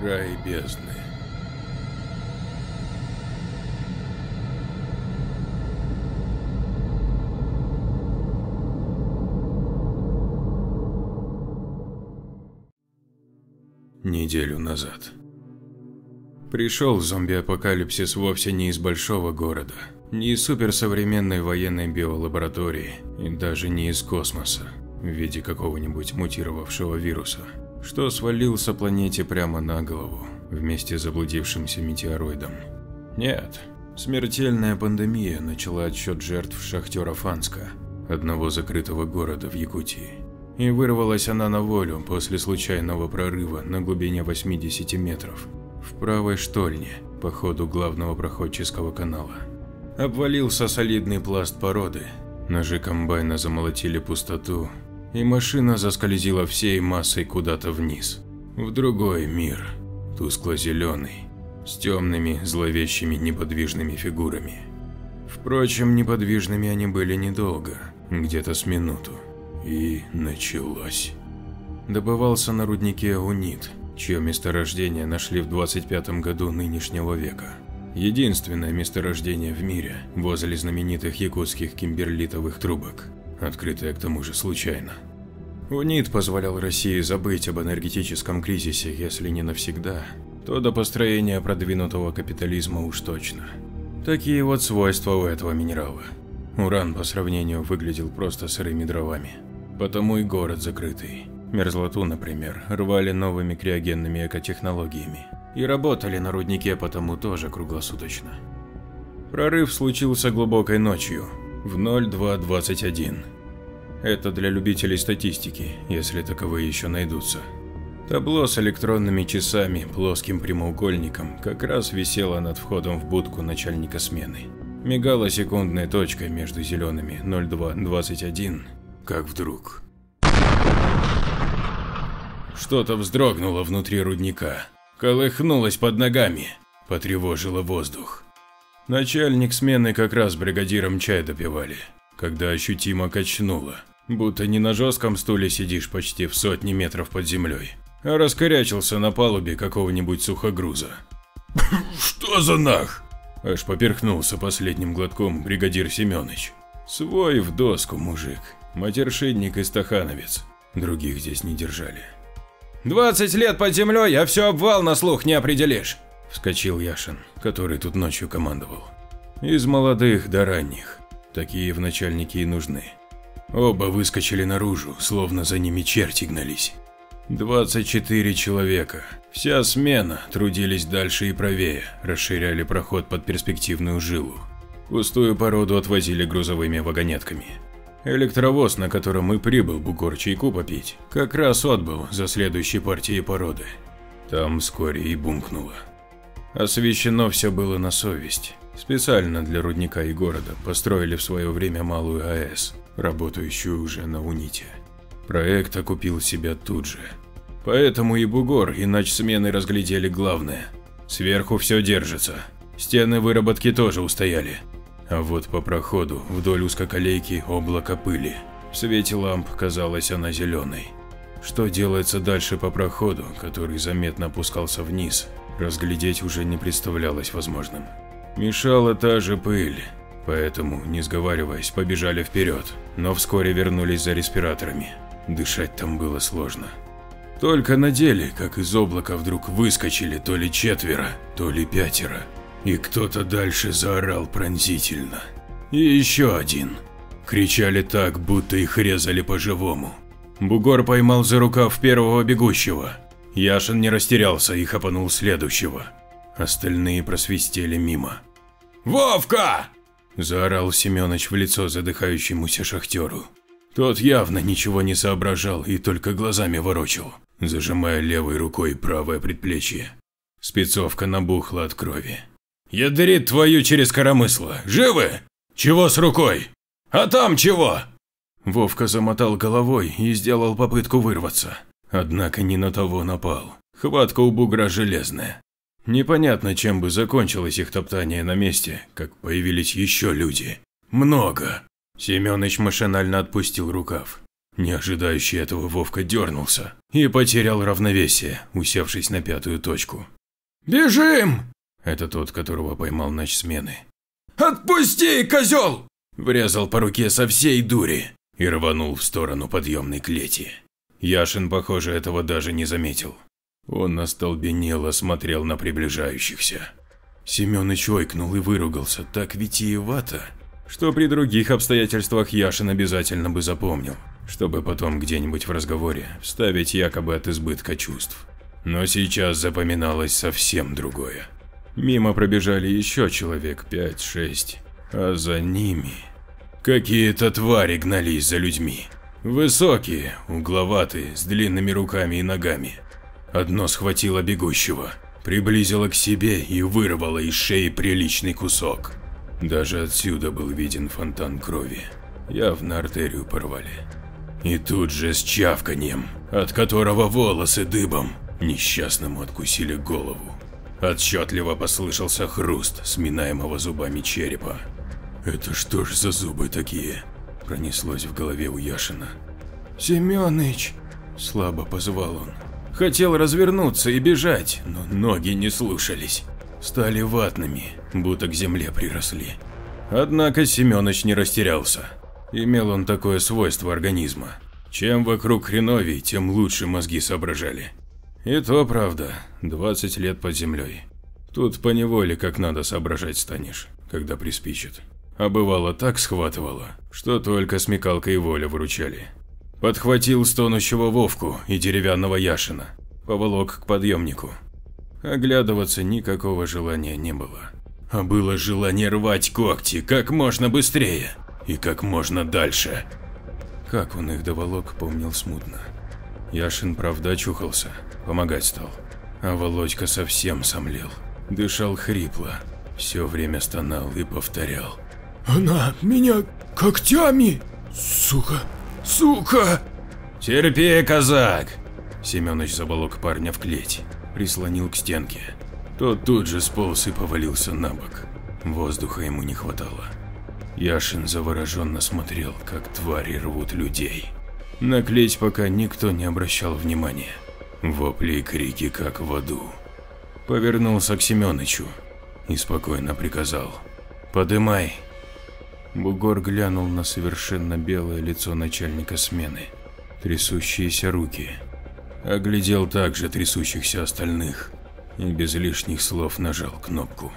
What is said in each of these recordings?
Край бездны. Неделю назад. Пришел зомби-апокалипсис вовсе не из большого города, не из суперсовременной военной биолаборатории и даже не из космоса в виде какого-нибудь мутировавшего вируса что свалился планете прямо на голову вместе с заблудившимся метеороидом. Нет, смертельная пандемия начала отсчет жертв шахтера Фанска, одного закрытого города в Якутии. И вырвалась она на волю после случайного прорыва на глубине 80 метров в правой штольне по ходу главного проходческого канала. Обвалился солидный пласт породы, ножи комбайна замолотили пустоту, и машина заскользила всей массой куда-то вниз, в другой мир, тускло-зеленый, с темными, зловещими неподвижными фигурами. Впрочем, неподвижными они были недолго, где-то с минуту. И началось. Добывался на руднике Унит, чье месторождение нашли в 25 году нынешнего века. Единственное месторождение в мире возле знаменитых якутских кимберлитовых трубок открытая к тому же случайно. УНИТ позволял России забыть об энергетическом кризисе, если не навсегда, то до построения продвинутого капитализма уж точно. Такие вот свойства у этого минерала. Уран по сравнению выглядел просто сырыми дровами. Потому и город закрытый. Мерзлоту, например, рвали новыми криогенными экотехнологиями. И работали на руднике потому тоже круглосуточно. Прорыв случился глубокой ночью, в 0221. Это для любителей статистики, если таковые еще найдутся. Табло с электронными часами, плоским прямоугольником, как раз висело над входом в будку начальника смены. Мигала секундной точкой между зелеными 0221, как вдруг. Что-то вздрогнуло внутри рудника, колыхнулось под ногами, потревожило воздух. Начальник смены как раз бригадиром чай допивали, когда ощутимо качнуло, будто не на жестком стуле сидишь почти в сотни метров под землей, а раскорячился на палубе какого-нибудь сухогруза. «Что за нах?» Аж поперхнулся последним глотком бригадир Семенович. Свой в доску мужик, матершинник и стахановец, других здесь не держали. «Двадцать лет под землей, а все обвал на слух не определишь!» – вскочил Яшин, который тут ночью командовал. Из молодых до ранних. Такие в начальнике и нужны. Оба выскочили наружу, словно за ними черти гнались. 24 человека. Вся смена трудились дальше и правее, расширяли проход под перспективную жилу. Пустую породу отвозили грузовыми вагонетками. Электровоз, на котором и прибыл бугор чайку попить, как раз отбыл за следующей партией породы. Там вскоре и бумкнуло. Освещено все было на совесть. Специально для рудника и города построили в свое время малую АЭС, работающую уже на Уните. Проект окупил себя тут же. Поэтому и бугор, и смены разглядели главное. Сверху все держится. Стены выработки тоже устояли. А вот по проходу вдоль узкоколейки облако пыли. В свете ламп казалась она зеленой. Что делается дальше по проходу, который заметно опускался вниз, разглядеть уже не представлялось возможным. Мешала та же пыль, поэтому, не сговариваясь, побежали вперед, но вскоре вернулись за респираторами. Дышать там было сложно. Только на деле, как из облака вдруг выскочили то ли четверо, то ли пятеро, и кто-то дальше заорал пронзительно. И еще один. Кричали так, будто их резали по-живому. Бугор поймал за рукав первого бегущего, Яшин не растерялся и хапанул следующего. остальные просвистели мимо. «Вовка!» – заорал Семёныч в лицо задыхающемуся шахтеру. Тот явно ничего не соображал и только глазами ворочал, зажимая левой рукой правое предплечье. Спецовка набухла от крови. «Ядрит твою через коромысло! Живы? Чего с рукой? А там чего?» Вовка замотал головой и сделал попытку вырваться. Однако не на того напал. Хватка у бугра железная. Непонятно, чем бы закончилось их топтание на месте, как появились еще люди. Много. Семёныч машинально отпустил рукав. Не ожидающий этого Вовка дернулся и потерял равновесие, усевшись на пятую точку. «Бежим!» Это тот, которого поймал ночь смены. «Отпусти, козел!» Врезал по руке со всей дури и рванул в сторону подъемной клети. Яшин, похоже, этого даже не заметил. Он остолбенело смотрел на приближающихся. Семёныч ойкнул и выругался так витиевато, что при других обстоятельствах Яшин обязательно бы запомнил, чтобы потом где-нибудь в разговоре вставить якобы от избытка чувств. Но сейчас запоминалось совсем другое. Мимо пробежали еще человек пять-шесть, а за ними какие-то твари гнались за людьми. Высокие, угловатые, с длинными руками и ногами. Одно схватило бегущего, приблизило к себе и вырвало из шеи приличный кусок. Даже отсюда был виден фонтан крови. Явно артерию порвали. И тут же с чавканьем, от которого волосы дыбом, несчастному откусили голову. Отчетливо послышался хруст сминаемого зубами черепа. «Это что ж за зубы такие?» Пронеслось в голове у Яшина. «Семёныч!» – слабо позвал он. Хотел развернуться и бежать, но ноги не слушались. Стали ватными, будто к земле приросли. Однако Семёныч не растерялся. Имел он такое свойство организма. Чем вокруг хреновей, тем лучше мозги соображали. И то правда, 20 лет под землей. Тут поневоле как надо соображать станешь, когда приспичит. А бывало так схватывало, что только смекалка и воля выручали. Подхватил стонущего Вовку и деревянного Яшина, поволок к подъемнику. Оглядываться никакого желания не было. А было желание рвать когти как можно быстрее и как можно дальше. Как он их доволок, помнил смутно. Яшин, правда, очухался, помогать стал. А Володька совсем сомлел, дышал хрипло, все время стонал и повторял. «Она меня когтями, сука!» Сука! Терпи, казак! Семёныч заболок парня в клеть, прислонил к стенке. Тот тут же сполз и повалился на бок. Воздуха ему не хватало. Яшин завороженно смотрел, как твари рвут людей. На клеть пока никто не обращал внимания. Вопли и крики, как в аду. Повернулся к Семёнычу и спокойно приказал. «Подымай, Бугор глянул на совершенно белое лицо начальника смены, трясущиеся руки. Оглядел также трясущихся остальных и без лишних слов нажал кнопку.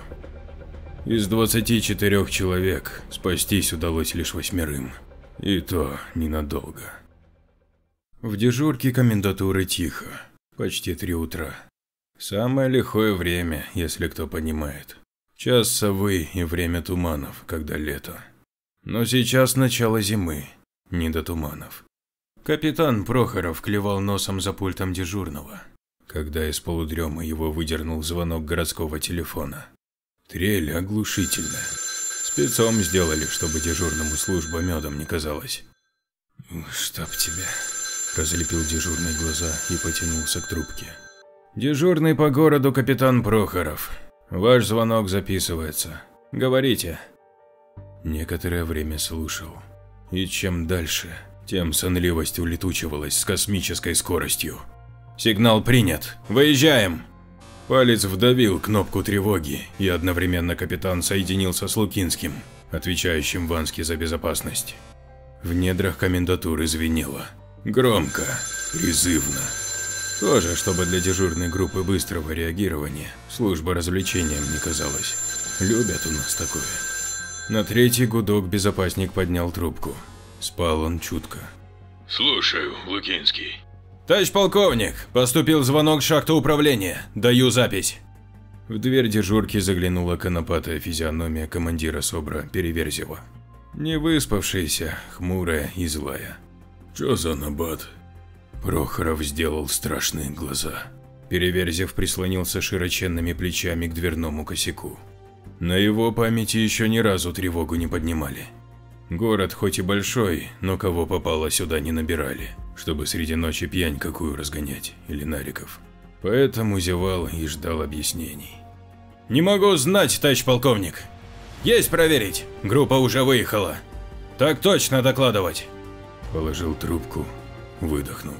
Из 24 человек спастись удалось лишь восьмерым, и то ненадолго. В дежурке комендатуры тихо, почти три утра. Самое лихое время, если кто понимает. Час совы и время туманов, когда лето. Но сейчас начало зимы, не до туманов. Капитан Прохоров клевал носом за пультом дежурного, когда из полудрема его выдернул звонок городского телефона. Трель оглушительная. Спецом сделали, чтобы дежурному служба медом не казалась. «Чтоб тебя...» – разлепил дежурный глаза и потянулся к трубке. «Дежурный по городу капитан Прохоров. Ваш звонок записывается. Говорите». Некоторое время слушал. И чем дальше, тем сонливость улетучивалась с космической скоростью. «Сигнал принят! Выезжаем!» Палец вдавил кнопку тревоги, и одновременно капитан соединился с Лукинским, отвечающим в Анске за безопасность. В недрах комендатуры звенело. Громко, призывно. Тоже, чтобы для дежурной группы быстрого реагирования служба развлечением не казалась. Любят у нас такое. На третий гудок безопасник поднял трубку. Спал он чутко. «Слушаю, Лукинский». «Товарищ полковник, поступил звонок шахты управления. Даю запись». В дверь дежурки заглянула конопатая физиономия командира СОБРа Переверзева. Не выспавшаяся, хмурая и злая. «Чё за набат?» Прохоров сделал страшные глаза. Переверзев прислонился широченными плечами к дверному косяку. На его памяти еще ни разу тревогу не поднимали. Город хоть и большой, но кого попало сюда не набирали, чтобы среди ночи пьянь какую разгонять или нариков. Поэтому зевал и ждал объяснений. «Не могу знать, товарищ полковник. Есть проверить, группа уже выехала. Так точно докладывать». Положил трубку, выдохнул.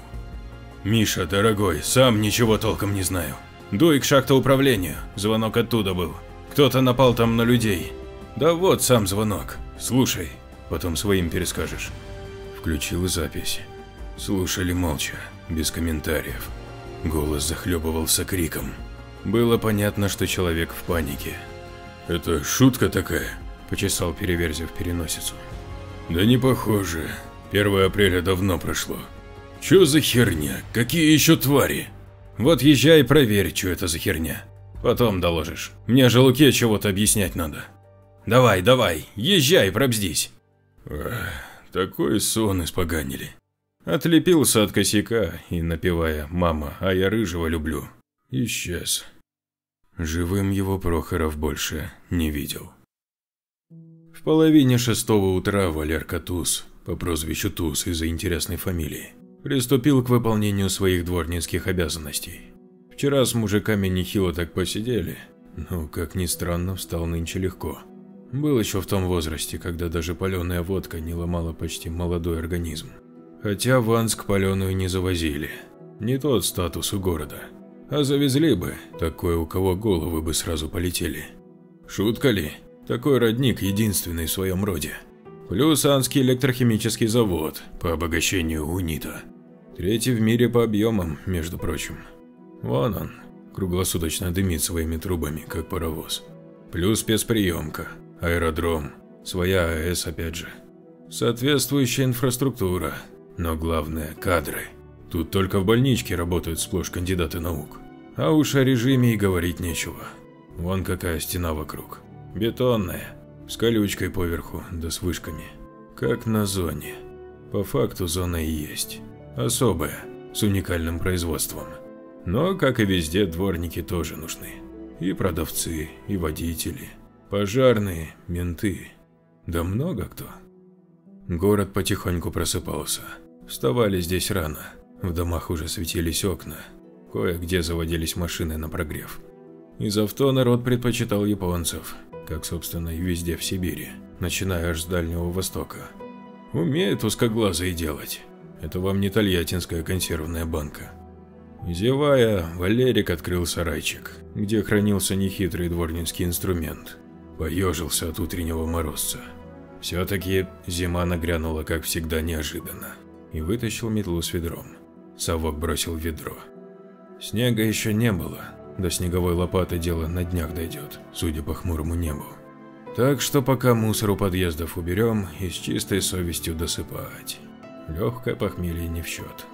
«Миша, дорогой, сам ничего толком не знаю. Дуй к шахтоуправлению, звонок оттуда был. Кто-то напал там на людей. Да вот сам звонок. Слушай, потом своим перескажешь». Включил запись. Слушали молча, без комментариев. Голос захлебывался криком. Было понятно, что человек в панике. «Это шутка такая?» – почесал Переверзев переносицу. «Да не похоже. 1 апреля давно прошло. Чё за херня? Какие еще твари? Вот езжай и проверь, что это за херня. Потом доложишь. Мне же Луке чего-то объяснять надо. Давай, давай, езжай, пробздись. Эх, такой сон испоганили. Отлепился от косяка и, напевая «Мама, а я рыжего люблю», исчез. Живым его Прохоров больше не видел. В половине шестого утра Валерка Туз, по прозвищу Туз из-за интересной фамилии, приступил к выполнению своих дворницких обязанностей. Вчера с мужиками нехило так посидели, но, как ни странно, встал нынче легко. Был еще в том возрасте, когда даже паленая водка не ломала почти молодой организм. Хотя в Анск паленую не завозили. Не тот статус у города. А завезли бы, такое у кого головы бы сразу полетели. Шутка ли? Такой родник единственный в своем роде. Плюс Анский электрохимический завод по обогащению унита. Третий в мире по объемам, между прочим. Вон он, круглосуточно дымит своими трубами, как паровоз. Плюс спецприемка, аэродром, своя АЭС опять же. Соответствующая инфраструктура, но главное – кадры. Тут только в больничке работают сплошь кандидаты наук. А уж о режиме и говорить нечего. Вон какая стена вокруг. Бетонная, с колючкой поверху, да с вышками. Как на зоне. По факту зона и есть. Особая, с уникальным производством. Но, как и везде, дворники тоже нужны. И продавцы, и водители, пожарные, менты. Да много кто. Город потихоньку просыпался. Вставали здесь рано. В домах уже светились окна. Кое-где заводились машины на прогрев. Из авто народ предпочитал японцев, как, собственно, и везде в Сибири, начиная аж с Дальнего Востока. Умеют узкоглазые делать. Это вам не тольяттинская консервная банка. Зевая, Валерик открыл сарайчик, где хранился нехитрый дворницкий инструмент. Поежился от утреннего морозца. Все-таки зима нагрянула, как всегда, неожиданно. И вытащил метлу с ведром. Совок бросил ведро. Снега еще не было, до снеговой лопаты дело на днях дойдет, судя по хмурому небу. Так что пока мусор у подъездов уберем и с чистой совестью досыпать. Легкое похмелье не в счет.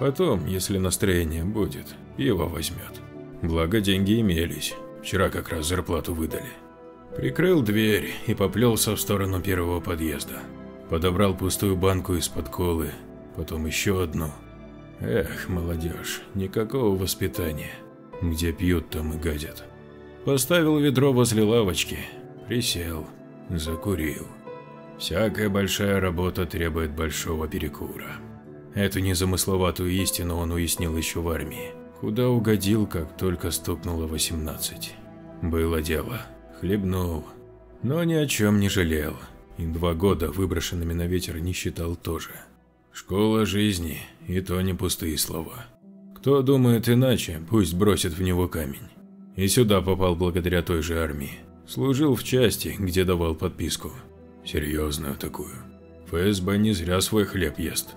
Потом, если настроение будет, его возьмет. Благо деньги имелись, вчера как раз зарплату выдали. Прикрыл дверь и поплелся в сторону первого подъезда. Подобрал пустую банку из-под колы, потом еще одну. Эх, молодежь, никакого воспитания. Где пьют, там и гадят. Поставил ведро возле лавочки, присел, закурил. Всякая большая работа требует большого перекура. Эту незамысловатую истину он уяснил еще в армии, куда угодил, как только стукнуло 18. Было дело, хлебнул, но ни о чем не жалел, и два года выброшенными на ветер не считал тоже. Школа жизни, и то не пустые слова. Кто думает иначе, пусть бросит в него камень. И сюда попал благодаря той же армии. Служил в части, где давал подписку. Серьезную такую. ФСБ не зря свой хлеб ест.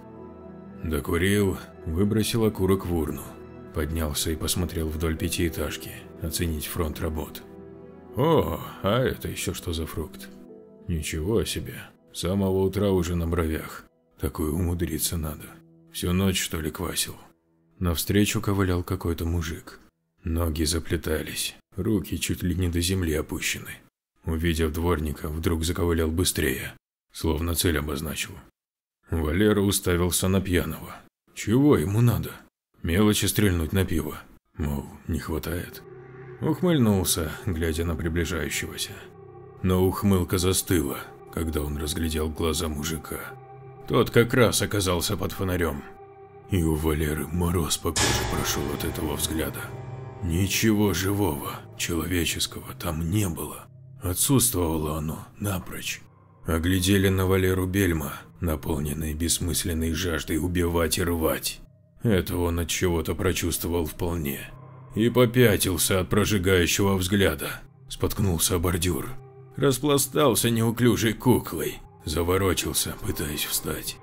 Докурил, выбросил окурок в урну. Поднялся и посмотрел вдоль пятиэтажки, оценить фронт работ. О, а это еще что за фрукт? Ничего себе, с самого утра уже на бровях. Такое умудриться надо. Всю ночь что ли квасил. Навстречу ковылял какой-то мужик. Ноги заплетались, руки чуть ли не до земли опущены. Увидев дворника, вдруг заковылял быстрее, словно цель обозначил. Валера уставился на пьяного. Чего ему надо? Мелочи стрельнуть на пиво. Мол, не хватает. Ухмыльнулся, глядя на приближающегося. Но ухмылка застыла, когда он разглядел глаза мужика. Тот как раз оказался под фонарем. И у Валеры мороз по коже прошел от этого взгляда. Ничего живого, человеческого там не было. Отсутствовало оно напрочь. Оглядели на Валеру Бельма, наполненный бессмысленной жаждой убивать и рвать. Это он от чего-то прочувствовал вполне. И попятился от прожигающего взгляда. Споткнулся о бордюр. Распластался неуклюжей куклой. Заворочился, пытаясь встать.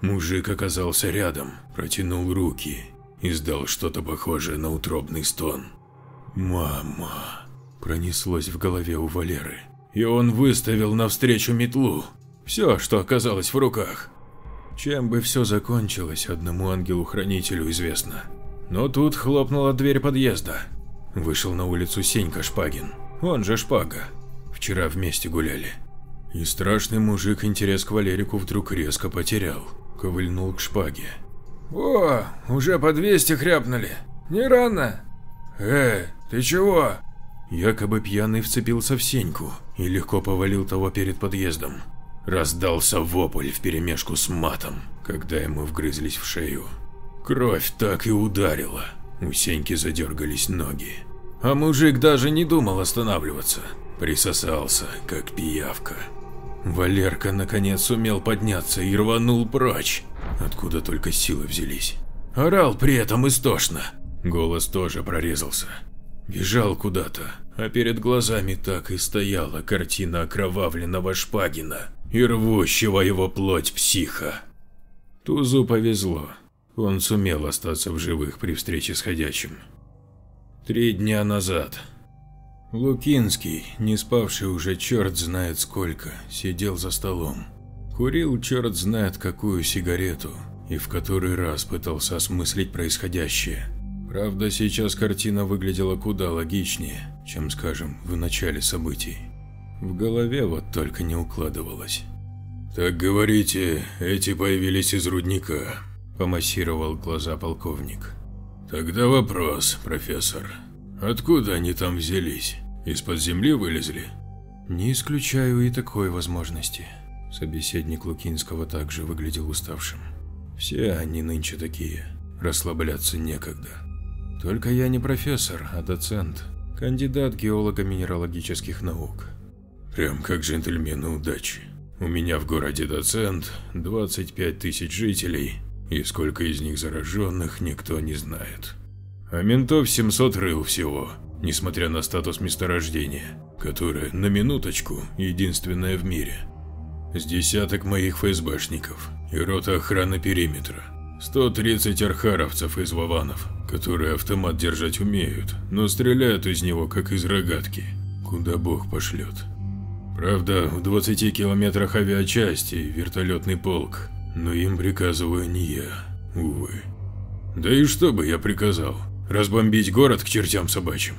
Мужик оказался рядом, протянул руки, издал что-то похожее на утробный стон. «Мама!» – пронеслось в голове у Валеры, и он выставил навстречу метлу. Все, что оказалось в руках. Чем бы все закончилось, одному ангелу-хранителю известно. Но тут хлопнула дверь подъезда. Вышел на улицу Сенька Шпагин, он же Шпага. Вчера вместе гуляли. И страшный мужик интерес к Валерику вдруг резко потерял, ковыльнул к Шпаге. «О, уже по 200 хряпнули. Не рано?» «Э, ты чего?» Якобы пьяный вцепился в Сеньку и легко повалил того перед подъездом. Раздался вопль вперемешку с матом, когда ему вгрызлись в шею. Кровь так и ударила, у Сеньки задергались ноги. А мужик даже не думал останавливаться, присосался, как пиявка. Валерка наконец сумел подняться и рванул прочь, откуда только силы взялись. Орал при этом истошно, голос тоже прорезался. Бежал куда-то, а перед глазами так и стояла картина окровавленного Шпагина и рвущего его плоть психа. Тузу повезло, он сумел остаться в живых при встрече с ходячим. Три дня назад. Лукинский, не спавший уже черт знает сколько, сидел за столом. Курил черт знает какую сигарету и в который раз пытался осмыслить происходящее. Правда, сейчас картина выглядела куда логичнее, чем, скажем, в начале событий. В голове вот только не укладывалось. «Так говорите, эти появились из рудника», – помассировал глаза полковник. «Тогда вопрос, профессор. Откуда они там взялись? Из-под земли вылезли?» «Не исключаю и такой возможности». Собеседник Лукинского также выглядел уставшим. «Все они нынче такие. Расслабляться некогда». Только я не профессор, а доцент, кандидат геолого-минералогических наук. Прям как джентльмены удачи. У меня в городе доцент, 25 тысяч жителей, и сколько из них зараженных, никто не знает. А ментов 700 рыл всего, несмотря на статус месторождения, которое, на минуточку, единственное в мире. С десяток моих ФСБшников и рота охраны периметра. 130 архаровцев из Вованов, которые автомат держать умеют, но стреляют из него как из рогатки, куда бог пошлет. Правда, в 20 километрах авиачасти вертолетный полк, но им приказываю не я, увы. Да и что бы я приказал? Разбомбить город к чертям собачьим?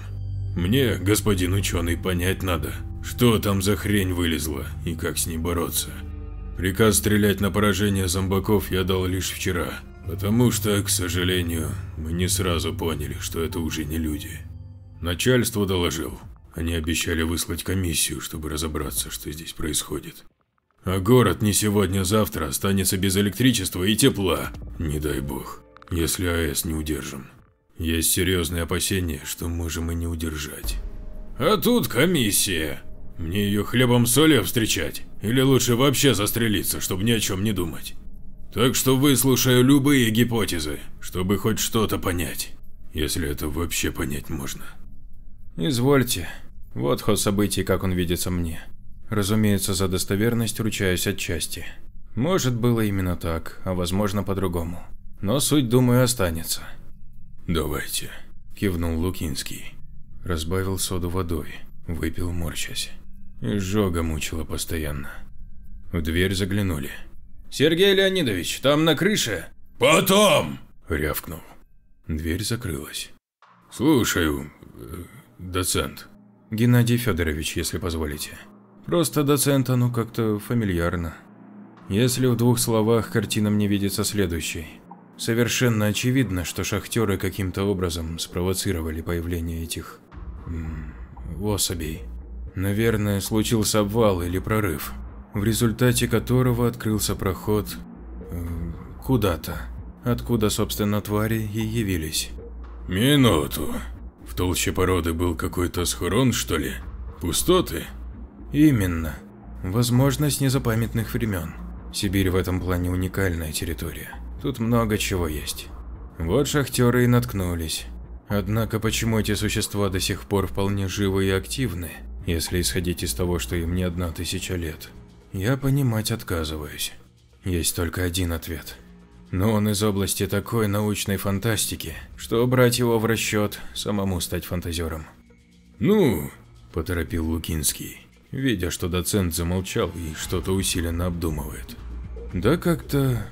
Мне, господин ученый, понять надо, что там за хрень вылезла и как с ней бороться. Приказ стрелять на поражение зомбаков я дал лишь вчера, Потому что, к сожалению, мы не сразу поняли, что это уже не люди. Начальство доложил. Они обещали выслать комиссию, чтобы разобраться, что здесь происходит. А город не сегодня-завтра останется без электричества и тепла, не дай бог, если АЭС не удержим. Есть серьезные опасения, что можем и не удержать. А тут комиссия. Мне ее хлебом солью встречать? Или лучше вообще застрелиться, чтобы ни о чем не думать? Так что выслушаю любые гипотезы, чтобы хоть что-то понять, если это вообще понять можно. Извольте. Вот ход событий, как он видится мне. Разумеется, за достоверность ручаюсь отчасти. Может, было именно так, а возможно по-другому. Но суть, думаю, останется. Давайте, кивнул Лукинский. Разбавил соду водой, выпил морщась. Изжога мучила постоянно. В дверь заглянули. «Сергей Леонидович, там на крыше?» «Потом!» – рявкнул. Дверь закрылась. «Слушаю. доцент. Геннадий Федорович, если позволите. Просто доцент, оно как-то фамильярно. Если в двух словах картина мне видится следующей. Совершенно очевидно, что шахтеры каким-то образом спровоцировали появление этих... особей. Наверное, случился обвал или прорыв, в результате которого открылся проход э, куда-то, откуда, собственно, твари и явились. Минуту. Толще породы был какой-то схрон, что ли? Пустоты? Именно. Возможно, с незапамятных времен. Сибирь в этом плане уникальная территория. Тут много чего есть. Вот шахтеры и наткнулись. Однако почему эти существа до сих пор вполне живы и активны, если исходить из того, что им не одна тысяча лет? Я понимать отказываюсь. Есть только один ответ. Но он из области такой научной фантастики, что брать его в расчет, самому стать фантазером. «Ну», – поторопил Лукинский, видя, что доцент замолчал и что-то усиленно обдумывает. «Да как-то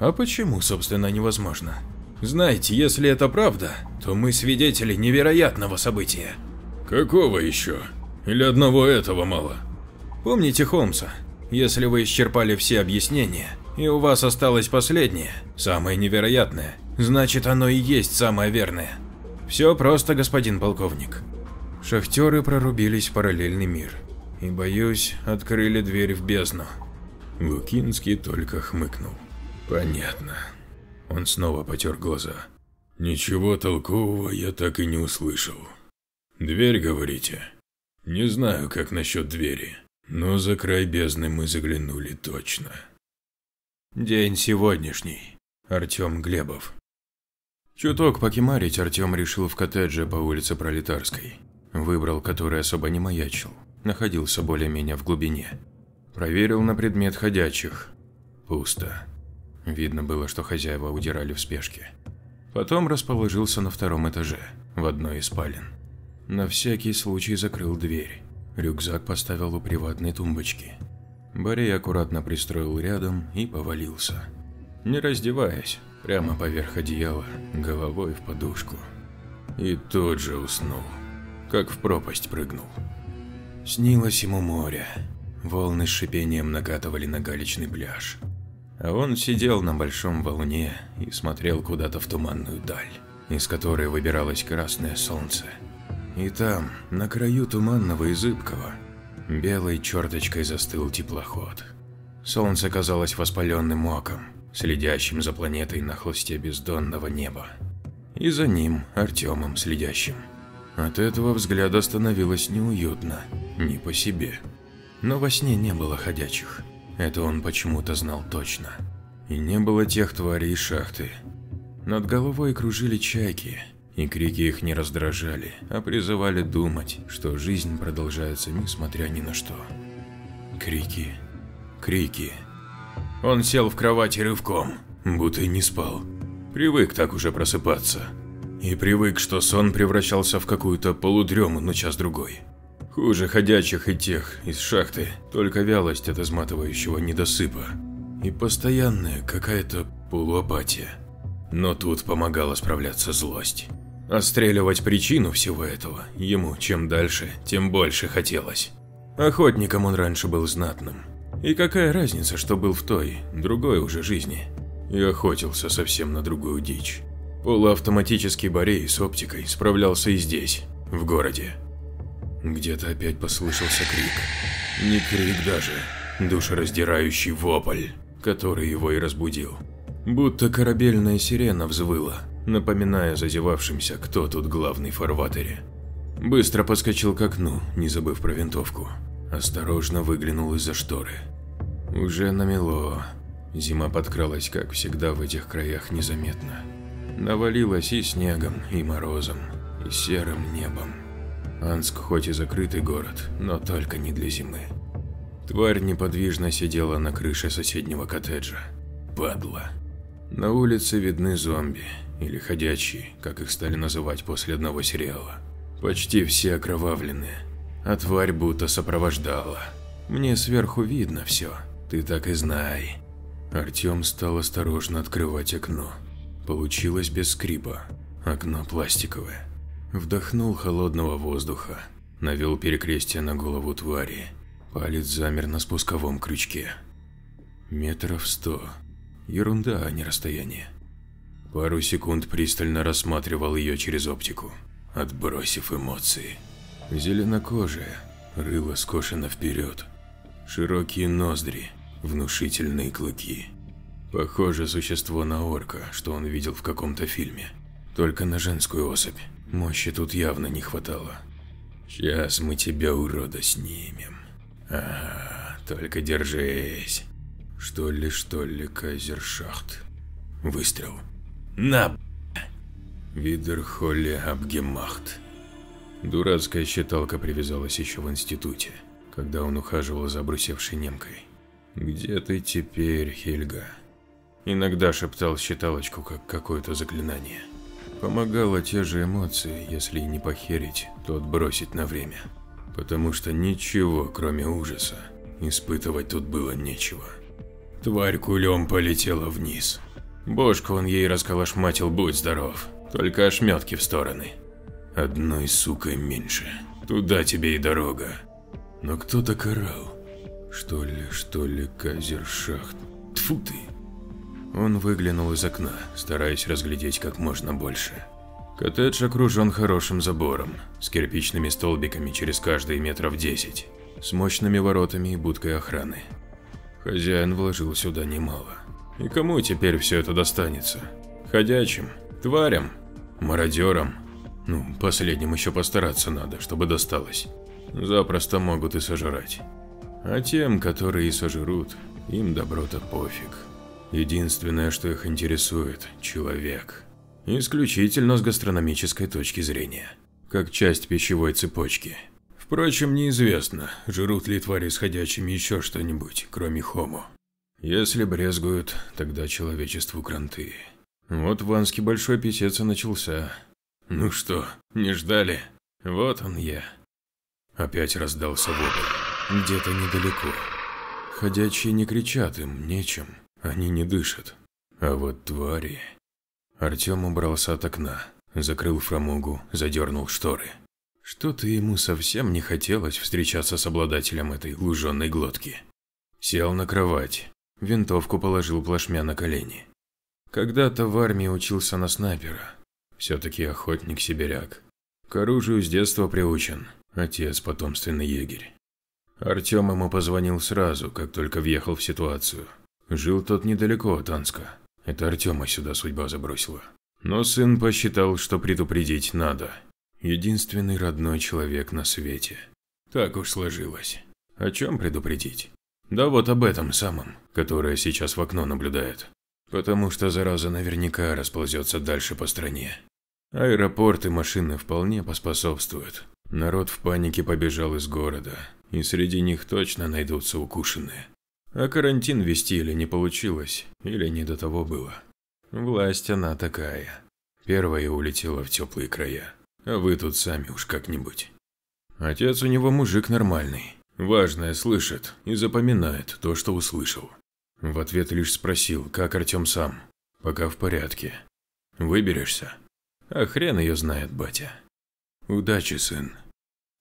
а почему, собственно, невозможно? Знаете, если это правда, то мы свидетели невероятного события. Какого еще? Или одного этого мало? Помните Холмса? Если вы исчерпали все объяснения, и у вас осталось последнее, самое невероятное, значит оно и есть самое верное. Все просто, господин полковник. Шахтеры прорубились в параллельный мир. И, боюсь, открыли дверь в бездну. Лукинский только хмыкнул. Понятно. Он снова потер глаза. Ничего толкового я так и не услышал. Дверь, говорите? Не знаю, как насчет двери, но за край бездны мы заглянули точно. День сегодняшний. Артем Глебов. Чуток покемарить Артем решил в коттедже по улице Пролетарской. Выбрал, который особо не маячил, находился более-менее в глубине. Проверил на предмет ходячих. Пусто. Видно было, что хозяева удирали в спешке. Потом расположился на втором этаже, в одной из спален. На всякий случай закрыл дверь. Рюкзак поставил у приватной тумбочки. Борей аккуратно пристроил рядом и повалился. Не раздеваясь, прямо поверх одеяла, головой в подушку. И тут же уснул, как в пропасть прыгнул. Снилось ему море. Волны с шипением накатывали на галечный пляж. А он сидел на большом валуне и смотрел куда-то в туманную даль, из которой выбиралось красное солнце. И там, на краю туманного и зыбкого, белой черточкой застыл теплоход. Солнце казалось воспаленным оком, следящим за планетой на хлысте бездонного неба. И за ним Артемом следящим. От этого взгляда становилось неуютно, не по себе. Но во сне не было ходячих. Это он почему-то знал точно. И не было тех тварей шахты. Над головой кружили чайки, и крики их не раздражали, а призывали думать, что жизнь продолжается несмотря ни на что. Крики, крики. Он сел в кровати рывком, будто и не спал. Привык так уже просыпаться. И привык, что сон превращался в какую-то полудрему на час-другой. Хуже ходячих и тех из шахты, только вялость от изматывающего недосыпа. И постоянная какая-то полуапатия. Но тут помогала справляться злость. Остреливать причину всего этого ему чем дальше, тем больше хотелось. Охотником он раньше был знатным. И какая разница, что был в той, другой уже жизни. И охотился совсем на другую дичь. Полуавтоматический Борей с оптикой справлялся и здесь, в городе. Где-то опять послышался крик. Не крик даже, душераздирающий вопль, который его и разбудил. Будто корабельная сирена взвыла, напоминая зазевавшимся, кто тут главный в фарватере. Быстро подскочил к окну, не забыв про винтовку. Осторожно выглянул из-за шторы. Уже намело. Зима подкралась, как всегда в этих краях, незаметно. Навалилась и снегом, и морозом, и серым небом. Анск хоть и закрытый город, но только не для зимы. Тварь неподвижно сидела на крыше соседнего коттеджа. Падла. На улице видны зомби, или ходячие, как их стали называть после одного сериала. Почти все окровавленные, а тварь будто сопровождала. Мне сверху видно все, ты так и знай. Артем стал осторожно открывать окно. Получилось без скрипа. Окно пластиковое. Вдохнул холодного воздуха, навел перекрестие на голову твари. Палец замер на спусковом крючке. Метров сто. Ерунда, а не расстояние. Пару секунд пристально рассматривал ее через оптику, отбросив эмоции. Зеленокожая, рыло скошено вперед, широкие ноздри, внушительные клыки. Похоже существо на орка, что он видел в каком-то фильме. Только на женскую особь. Мощи тут явно не хватало. Сейчас мы тебя, урода, снимем. Ага, только держись. Что ли, что ли, Кайзершахт. Выстрел. На, Видерхолле Абгемахт. Дурацкая считалка привязалась еще в институте, когда он ухаживал за брусевшей немкой. «Где ты теперь, Хельга?» Иногда шептал считалочку, как какое-то заклинание. Помогало те же эмоции, если не похерить, то отбросить на время. Потому что ничего, кроме ужаса, испытывать тут было нечего. Тварь кулем полетела вниз. Бошку он ей расколошматил, будь здоров, только ошметки в стороны. Одной сукой меньше, туда тебе и дорога. Но кто-то карал. Что ли, что ли, Казершахт. Тфу ты. Он выглянул из окна, стараясь разглядеть как можно больше. Коттедж окружен хорошим забором, с кирпичными столбиками через каждые метров 10, с мощными воротами и будкой охраны. Хозяин вложил сюда немало. И кому теперь все это достанется? Ходячим? Тварям? Мародерам? Ну, последним еще постараться надо, чтобы досталось. Запросто могут и сожрать. А тем, которые и сожрут, им добро-то пофиг. Единственное, что их интересует – человек. Исключительно с гастрономической точки зрения. Как часть пищевой цепочки. Впрочем, неизвестно, жрут ли твари с ходячими еще что-нибудь, кроме хомо. Если брезгуют, тогда человечеству кранты. Вот Ванский большой писец и начался. Ну что, не ждали? Вот он я. Опять раздался вопль. Где-то недалеко. Ходячие не кричат им, нечем. Они не дышат. А вот твари... Артем убрался от окна, закрыл фрамугу, задернул шторы. Что-то ему совсем не хотелось встречаться с обладателем этой луженной глотки. Сел на кровать, винтовку положил плашмя на колени. Когда-то в армии учился на снайпера. Все-таки охотник-сибиряк. К оружию с детства приучен, отец потомственный егерь. Артем ему позвонил сразу, как только въехал в ситуацию. Жил тот недалеко от Анска. Это Артема сюда судьба забросила. Но сын посчитал, что предупредить надо. Единственный родной человек на свете. Так уж сложилось. О чем предупредить? Да вот об этом самом, которое сейчас в окно наблюдает. Потому что зараза наверняка расползется дальше по стране. Аэропорт и машины вполне поспособствуют. Народ в панике побежал из города, и среди них точно найдутся укушенные. А карантин вести или не получилось, или не до того было. Власть она такая. Первая улетела в теплые края, а вы тут сами уж как-нибудь. Отец у него мужик нормальный, важное слышит и запоминает то, что услышал. В ответ лишь спросил, как Артем сам. Пока в порядке. Выберешься? А хрен ее знает, батя. Удачи, сын.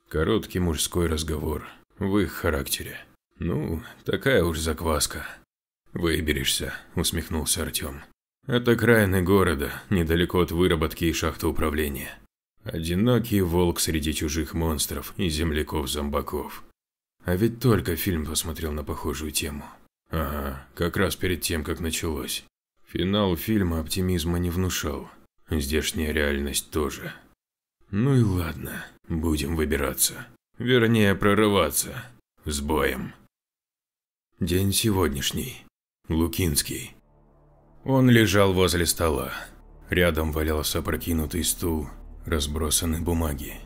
Короткий мужской разговор в их характере. «Ну, такая уж закваска». «Выберешься», – усмехнулся Артем. «Это окраины города, недалеко от выработки и шахты управления. Одинокий волк среди чужих монстров и земляков-зомбаков. А ведь только фильм посмотрел на похожую тему. Ага, как раз перед тем, как началось. Финал фильма оптимизма не внушал. Здешняя реальность тоже. Ну и ладно, будем выбираться. Вернее, прорываться. С боем. День сегодняшний. Лукинский. Он лежал возле стола. Рядом валялся опрокинутый стул, разбросаны бумаги.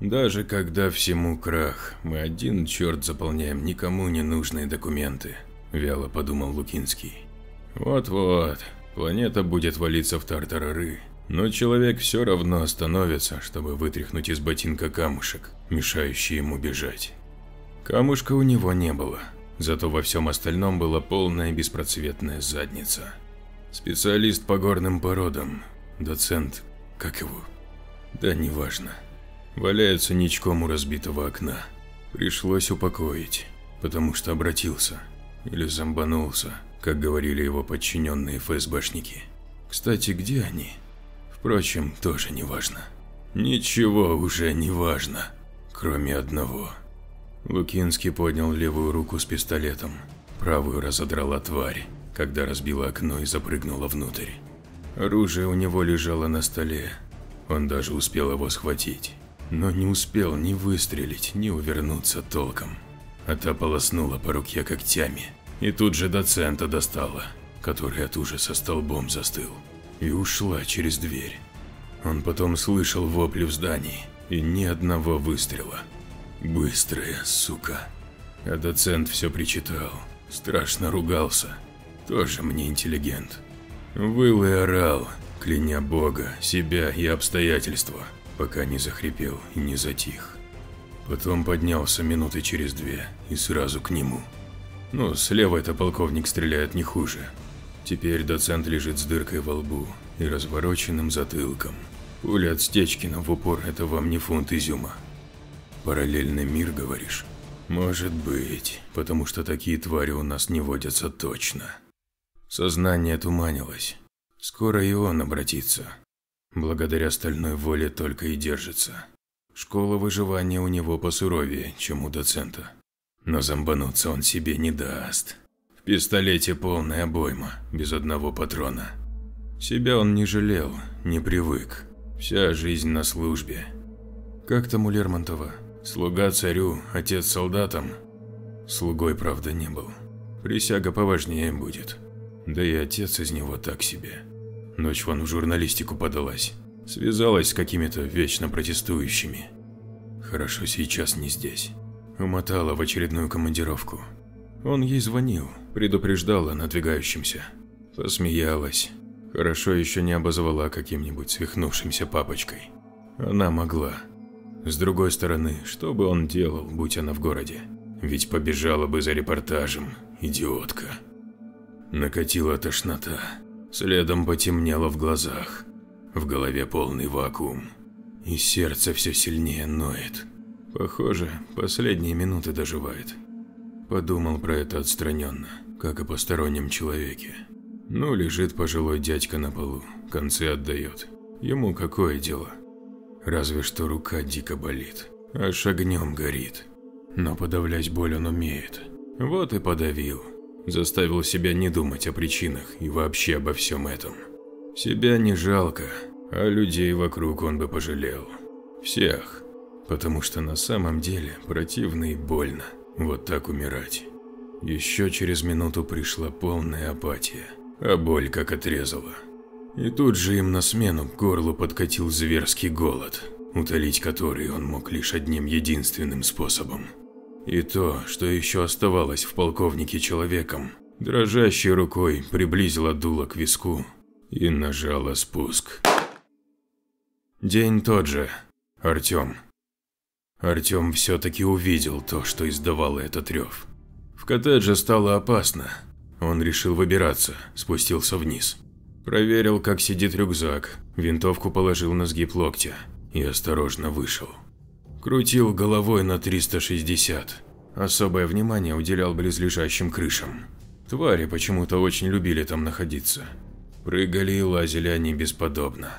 Даже когда всему крах, мы один черт заполняем никому не нужные документы, вяло подумал Лукинский. Вот-вот, планета будет валиться в тартарары, но человек все равно остановится, чтобы вытряхнуть из ботинка камушек, мешающий ему бежать. Камушка у него не было, Зато во всем остальном была полная беспроцветная задница. Специалист по горным породам, доцент, как его? Да неважно. Валяется ничком у разбитого окна. Пришлось упокоить, потому что обратился. Или зомбанулся, как говорили его подчиненные ФСБшники. Кстати, где они? Впрочем, тоже не важно. Ничего уже не важно, кроме одного. Лукинский поднял левую руку с пистолетом, правую разодрала тварь, когда разбила окно и запрыгнула внутрь. Оружие у него лежало на столе, он даже успел его схватить, но не успел ни выстрелить, ни увернуться толком. А та полоснула по руке когтями, и тут же доцента достала, который от ужаса столбом застыл, и ушла через дверь. Он потом слышал вопли в здании, и ни одного выстрела. Быстрая, сука. А доцент все причитал, страшно ругался. Тоже мне интеллигент. Выл и орал, кляня Бога, себя и обстоятельства, пока не захрипел и не затих. Потом поднялся минуты через две и сразу к нему. Ну, слева это полковник стреляет не хуже. Теперь доцент лежит с дыркой во лбу и развороченным затылком. Пуля от Стечкина в упор – это вам не фунт изюма. Параллельный мир, говоришь? Может быть, потому что такие твари у нас не водятся точно. Сознание туманилось. Скоро и он обратится. Благодаря стальной воле только и держится. Школа выживания у него посуровее, чем у доцента. Но зомбануться он себе не даст. В пистолете полная обойма, без одного патрона. Себя он не жалел, не привык. Вся жизнь на службе. Как там у Лермонтова? Слуга царю, отец солдатам. Слугой, правда, не был. Присяга поважнее будет. Да и отец из него так себе. Ночь вон в журналистику подалась. Связалась с какими-то вечно протестующими. Хорошо, сейчас не здесь. Умотала в очередную командировку. Он ей звонил, предупреждал о надвигающемся. Посмеялась. Хорошо еще не обозвала каким-нибудь свихнувшимся папочкой. Она могла. С другой стороны, что бы он делал, будь она в городе? Ведь побежала бы за репортажем, идиотка. Накатила тошнота, следом потемнело в глазах, в голове полный вакуум, и сердце все сильнее ноет. Похоже, последние минуты доживает. Подумал про это отстраненно, как о постороннем человеке. Ну, лежит пожилой дядька на полу, концы отдает. Ему какое дело? Разве что рука дико болит, аж огнем горит. Но подавлять боль он умеет. Вот и подавил. Заставил себя не думать о причинах и вообще обо всем этом. Себя не жалко, а людей вокруг он бы пожалел. Всех. Потому что на самом деле противно и больно вот так умирать. Еще через минуту пришла полная апатия, а боль как отрезала. И тут же им на смену к горлу подкатил зверский голод, утолить который он мог лишь одним единственным способом. И то, что еще оставалось в полковнике человеком, дрожащей рукой приблизила дуло к виску и нажала спуск. День тот же. Артем. Артем все-таки увидел то, что издавало этот рев. В коттедже стало опасно. Он решил выбираться, спустился вниз. Проверил, как сидит рюкзак, винтовку положил на сгиб локтя и осторожно вышел. Крутил головой на 360. Особое внимание уделял близлежащим крышам. Твари почему-то очень любили там находиться. Прыгали и лазили они бесподобно.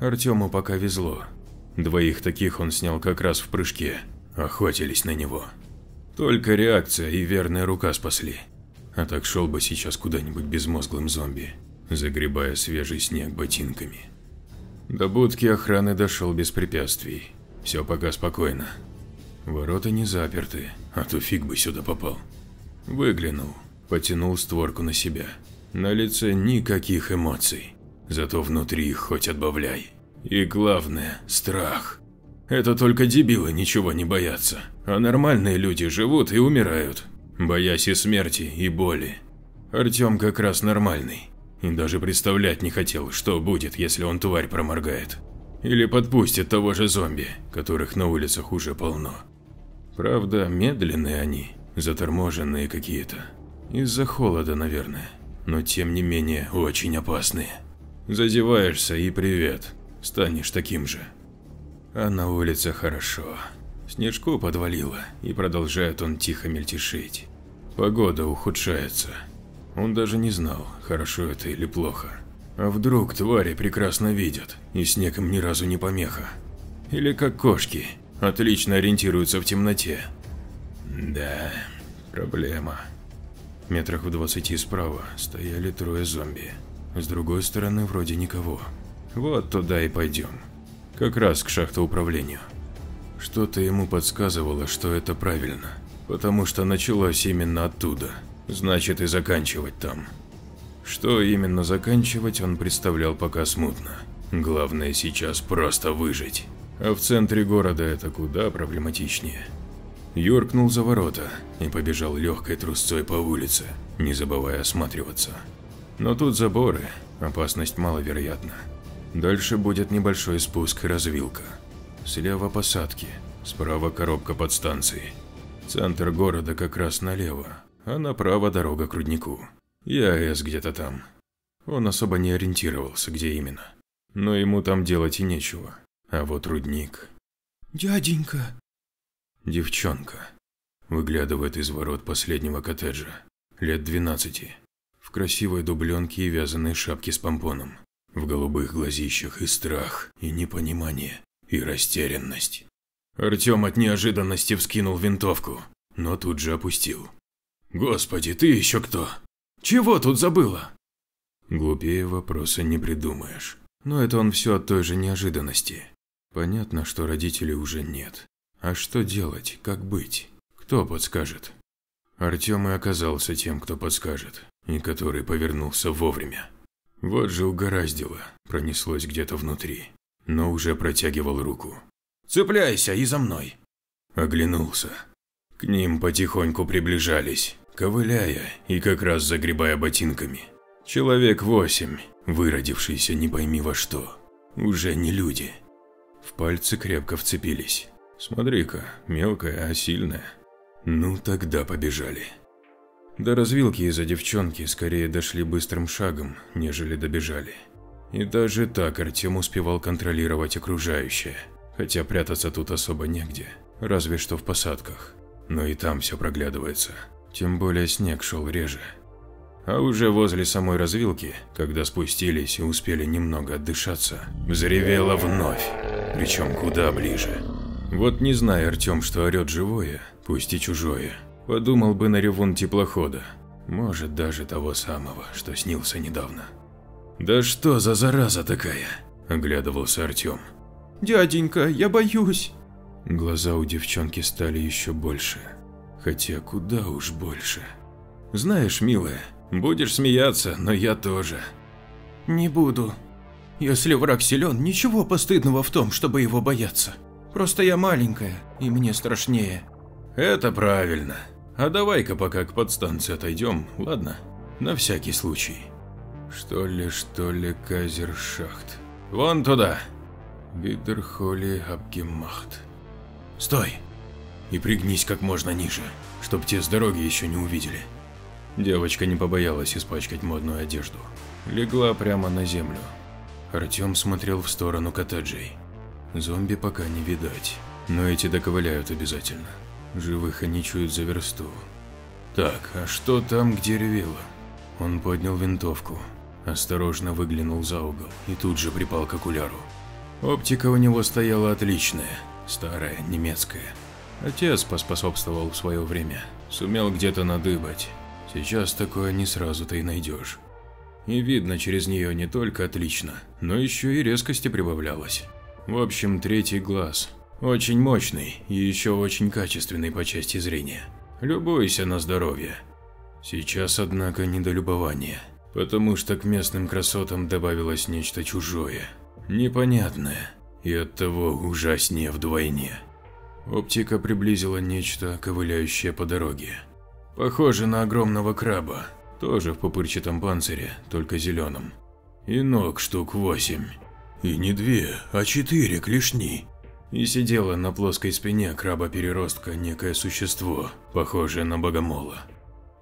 Артему пока везло. Двоих таких он снял как раз в прыжке, охотились на него. Только реакция и верная рука спасли. А так шел бы сейчас куда-нибудь безмозглым зомби загребая свежий снег ботинками. До будки охраны дошел без препятствий. Все пока спокойно. Ворота не заперты, а то фиг бы сюда попал. Выглянул, потянул створку на себя. На лице никаких эмоций, зато внутри их хоть отбавляй. И главное – страх. Это только дебилы ничего не боятся, а нормальные люди живут и умирают, боясь и смерти, и боли. Артем как раз нормальный. И даже представлять не хотел, что будет, если он тварь проморгает. Или подпустит того же зомби, которых на улицах уже полно. Правда, медленные они, заторможенные какие-то. Из-за холода, наверное. Но тем не менее, очень опасные. Зазеваешься и привет, станешь таким же. А на улице хорошо. Снежку подвалило, и продолжает он тихо мельтешить. Погода ухудшается. Он даже не знал, хорошо это или плохо. А вдруг твари прекрасно видят, и снег им ни разу не помеха. Или как кошки, отлично ориентируются в темноте. Да, проблема. Метрах в двадцати справа стояли трое зомби. С другой стороны вроде никого. Вот туда и пойдем. Как раз к шахтоуправлению. Что-то ему подсказывало, что это правильно, потому что началось именно оттуда. Значит и заканчивать там. Что именно заканчивать, он представлял пока смутно. Главное сейчас просто выжить. А в центре города это куда проблематичнее. Юркнул за ворота и побежал легкой трусцой по улице, не забывая осматриваться. Но тут заборы, опасность маловероятна. Дальше будет небольшой спуск и развилка. Слева посадки, справа коробка под станцией. Центр города как раз налево, а направо дорога к руднику. И АЭС где-то там. Он особо не ориентировался, где именно. Но ему там делать и нечего. А вот рудник... «Дяденька!» Девчонка. Выглядывает из ворот последнего коттеджа. Лет 12. В красивой дубленке и вязаной шапке с помпоном. В голубых глазищах и страх, и непонимание, и растерянность. Артем от неожиданности вскинул винтовку, но тут же опустил. «Господи, ты еще кто? Чего тут забыла?» Глупее вопроса не придумаешь. Но это он все от той же неожиданности. Понятно, что родителей уже нет. А что делать, как быть? Кто подскажет? Артем и оказался тем, кто подскажет, и который повернулся вовремя. Вот же угораздило, пронеслось где-то внутри, но уже протягивал руку. «Цепляйся и за мной!» Оглянулся. К ним потихоньку приближались, ковыляя и как раз загребая ботинками. Человек восемь, выродившиеся не пойми во что. Уже не люди. В пальцы крепко вцепились. Смотри-ка, мелкая, а сильная. Ну тогда побежали. До развилки из-за девчонки скорее дошли быстрым шагом, нежели добежали. И даже так Артем успевал контролировать окружающее, хотя прятаться тут особо негде, разве что в посадках. Но и там все проглядывается, тем более снег шел реже. А уже возле самой развилки, когда спустились и успели немного отдышаться, взревело вновь, причем куда ближе. Вот не зная Артем, что орет живое, пусть и чужое, подумал бы на ревун теплохода, может даже того самого, что снился недавно. «Да что за зараза такая?» – оглядывался Артем. «Дяденька, я боюсь!» Глаза у девчонки стали еще больше, хотя куда уж больше. «Знаешь, милая, будешь смеяться, но я тоже». «Не буду. Если враг силен, ничего постыдного в том, чтобы его бояться. Просто я маленькая, и мне страшнее. Это правильно. А давай-ка пока к подстанции отойдем, ладно? На всякий случай. Что ли, что ли, Казершахт. Вон туда. Видерхоли Абгемахт. Стой! И пригнись как можно ниже, чтоб те с дороги еще не увидели. Девочка не побоялась испачкать модную одежду. Легла прямо на землю. Артем смотрел в сторону коттеджей. Зомби пока не видать, но эти доковыляют обязательно. Живых они чуют за версту. Так, а что там, где ревело? Он поднял винтовку, осторожно выглянул за угол и тут же припал к окуляру. Оптика у него стояла отличная, старая, немецкая. Отец поспособствовал в свое время, сумел где-то надыбать. Сейчас такое не сразу-то и найдешь. И видно через нее не только отлично, но еще и резкости прибавлялось. В общем, третий глаз. Очень мощный и еще очень качественный по части зрения. Любуйся на здоровье. Сейчас, однако, недолюбование, потому что к местным красотам добавилось нечто чужое, непонятное и оттого ужаснее вдвойне. Оптика приблизила нечто, ковыляющее по дороге. Похоже на огромного краба, тоже в пупырчатом панцире, только зеленом. И ног штук восемь. И не две, а четыре клешни. И сидело на плоской спине краба-переростка некое существо, похожее на богомола.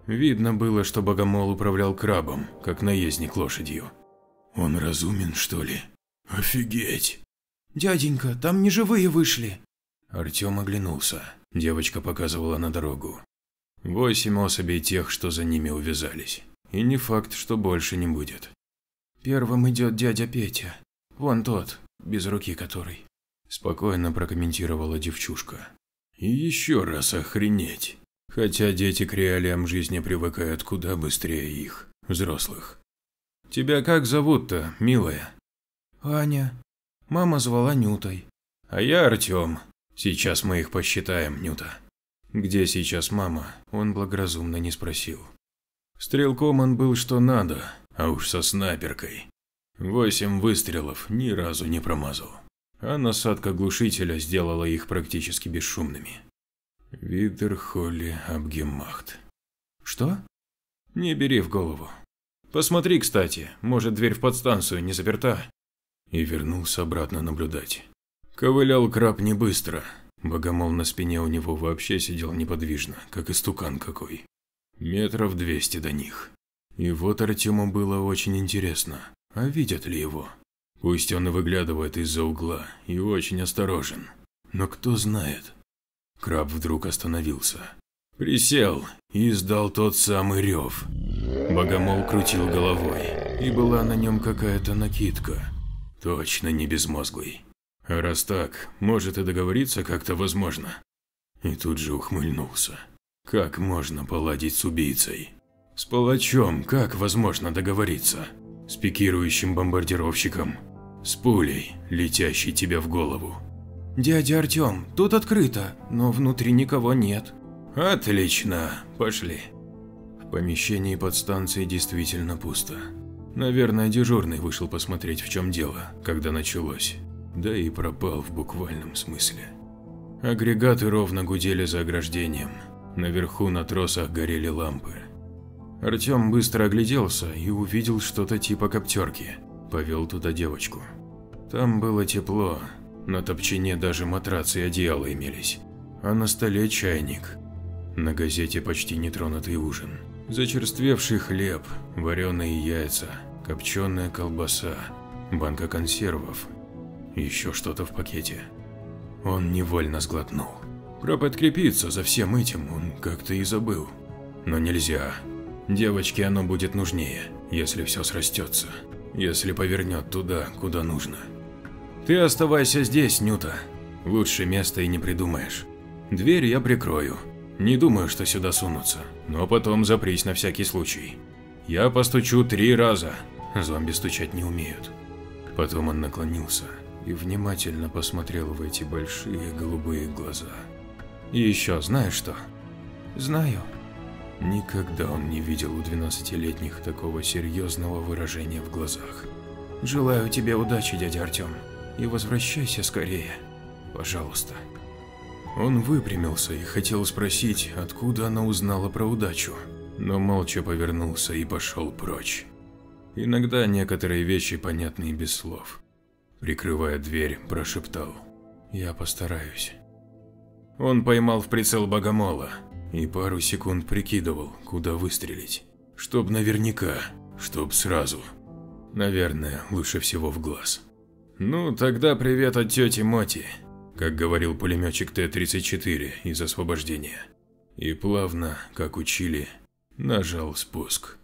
Видно было, что богомол управлял крабом, как наездник лошадью. Он разумен, что ли? Офигеть! «Дяденька, там не живые вышли!» Артем оглянулся. Девочка показывала на дорогу. Восемь особей тех, что за ними увязались. И не факт, что больше не будет. «Первым идет дядя Петя. Вон тот, без руки который», – спокойно прокомментировала девчушка. «И еще раз охренеть. Хотя дети к реалиям жизни привыкают куда быстрее их, взрослых. Тебя как зовут-то, милая?» «Аня. Мама звала Нютой». «А я Артем. Сейчас мы их посчитаем, Нюта». Где сейчас мама, он благоразумно не спросил. Стрелком он был что надо, а уж со снайперкой. Восемь выстрелов ни разу не промазал, а насадка глушителя сделала их практически бесшумными. Видерхолли Абгемахт. Что? Не бери в голову. Посмотри, кстати, может дверь в подстанцию не заперта. И вернулся обратно наблюдать. Ковылял краб не быстро. Богомол на спине у него вообще сидел неподвижно, как истукан какой. Метров двести до них. И вот Артему было очень интересно, а видят ли его? Пусть он и выглядывает из-за угла и очень осторожен, но кто знает. Краб вдруг остановился. Присел и издал тот самый рев. Богомол крутил головой, и была на нем какая-то накидка. Точно не безмозглый. А раз так, может и договориться как-то возможно. И тут же ухмыльнулся. Как можно поладить с убийцей? С палачом как возможно договориться? С пикирующим бомбардировщиком? С пулей, летящей тебе в голову? «Дядя Артем, тут открыто, но внутри никого нет». «Отлично, пошли». В помещении подстанции действительно пусто. Наверное, дежурный вышел посмотреть, в чем дело, когда началось. Да и пропал в буквальном смысле. Агрегаты ровно гудели за ограждением, Наверху на тросах горели лампы. Артем быстро огляделся и увидел что-то типа коптерки. Повел туда девочку. Там было тепло, на топчине даже матрацы и одеяла имелись. А на столе чайник. На газете почти нетронутый ужин. Зачерствевший хлеб, вареные яйца, копченая колбаса, банка консервов. Еще что-то в пакете. Он невольно сглотнул. Про подкрепиться за всем этим он как-то и забыл. Но нельзя. Девочке оно будет нужнее, если все срастется. Если повернет туда, куда нужно. Ты оставайся здесь, Нюта. Лучше места и не придумаешь. Дверь я прикрою. Не думаю, что сюда сунутся, но потом запрись на всякий случай. Я постучу три раза. Зомби стучать не умеют. Потом он наклонился и внимательно посмотрел в эти большие голубые глаза. И еще знаешь что? Знаю. Никогда он не видел у двенадцатилетних такого серьезного выражения в глазах. Желаю тебе удачи, дядя Артем. И возвращайся скорее. Пожалуйста. Он выпрямился и хотел спросить, откуда она узнала про удачу, но молча повернулся и пошел прочь. Иногда некоторые вещи понятны без слов. Прикрывая дверь, прошептал «Я постараюсь». Он поймал в прицел богомола и пару секунд прикидывал, куда выстрелить. Чтоб наверняка, чтоб сразу. Наверное, лучше всего в глаз. Ну, тогда привет от тети Моти, как говорил пулеметчик Т-34 из освобождения. И плавно, как учили, нажал спуск.